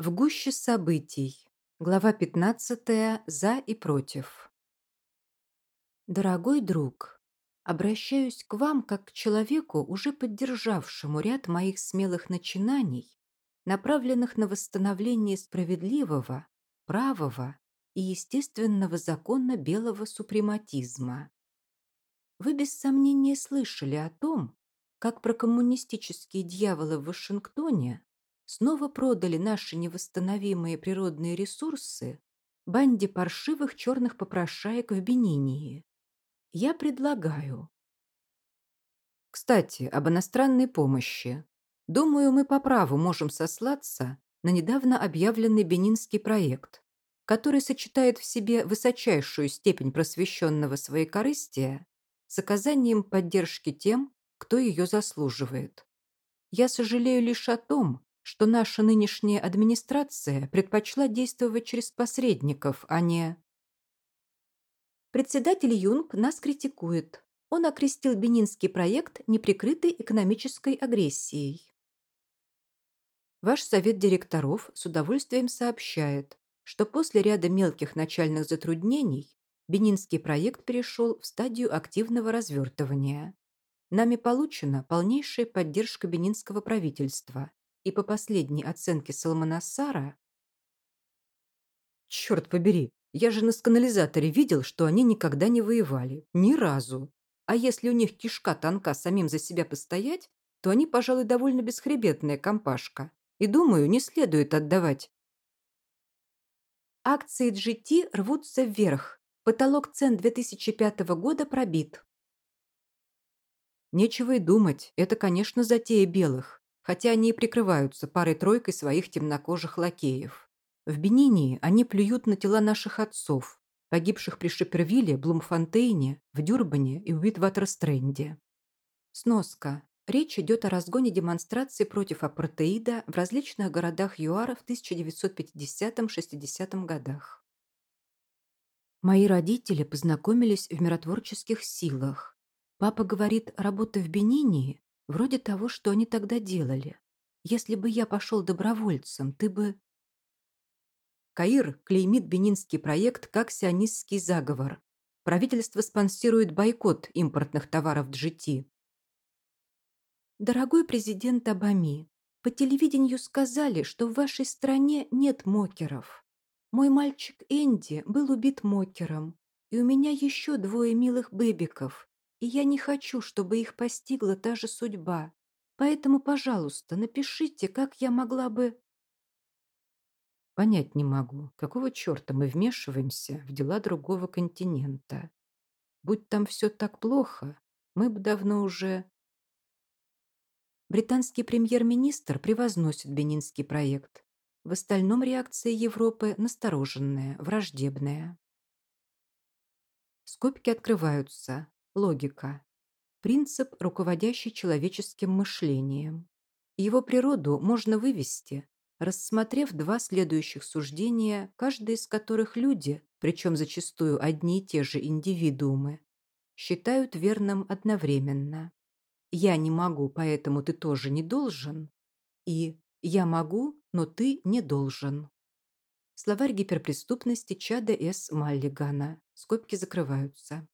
В гуще событий. Глава 15. За и против. Дорогой друг, обращаюсь к вам как к человеку, уже поддержавшему ряд моих смелых начинаний, направленных на восстановление справедливого, правого и естественного закона белого супрематизма. Вы без сомнения слышали о том, как прокоммунистические дьяволы в Вашингтоне снова продали наши невосстановимые природные ресурсы банде паршивых черных попрошаек в Бенинии. Я предлагаю. Кстати, об иностранной помощи. Думаю, мы по праву можем сослаться на недавно объявленный бенинский проект, который сочетает в себе высочайшую степень просвещенного своекорыстия с оказанием поддержки тем, кто ее заслуживает. Я сожалею лишь о том, что наша нынешняя администрация предпочла действовать через посредников, а не... Председатель Юнг нас критикует. Он окрестил бенинский проект неприкрытой экономической агрессией. Ваш совет директоров с удовольствием сообщает, что после ряда мелких начальных затруднений бенинский проект перешел в стадию активного развертывания. Нами получена полнейшая поддержка бенинского правительства, и по последней оценке Салманасара... Черт побери, я же на сканализаторе видел, что они никогда не воевали. Ни разу. А если у них кишка тонка самим за себя постоять, то они, пожалуй, довольно бесхребетная компашка. И, думаю, не следует отдавать. Акции GT рвутся вверх. Потолок цен 2005 года пробит. Нечего и думать, это, конечно, затея белых хотя они и прикрываются парой-тройкой своих темнокожих лакеев. В Бенинии они плюют на тела наших отцов, погибших при Шипервилле, Блумфонтейне, в Дюрбане и Уитватерстренде. Сноска. Речь идет о разгоне демонстраций против апартеида в различных городах ЮАРа в 1950-60 годах. Мои родители познакомились в миротворческих силах. Папа говорит, работа в Бенинии Вроде того, что они тогда делали. Если бы я пошел добровольцем, ты бы... Каир клеймит бенинский проект как сионистский заговор. Правительство спонсирует бойкот импортных товаров GT. Дорогой президент Абами, по телевидению сказали, что в вашей стране нет мокеров. Мой мальчик Энди был убит мокером, и у меня еще двое милых бэбиков, и я не хочу, чтобы их постигла та же судьба. Поэтому, пожалуйста, напишите, как я могла бы...» Понять не могу, какого черта мы вмешиваемся в дела другого континента. Будь там все так плохо, мы бы давно уже... Британский премьер-министр превозносит бенинский проект. В остальном реакция Европы настороженная, враждебная. Скобки открываются. Логика. Принцип, руководящий человеческим мышлением. Его природу можно вывести, рассмотрев два следующих суждения, каждое из которых люди, причем зачастую одни и те же индивидуумы, считают верным одновременно. «Я не могу, поэтому ты тоже не должен» и «Я могу, но ты не должен». Словарь гиперпреступности Чада С. Маллигана. Скобки закрываются.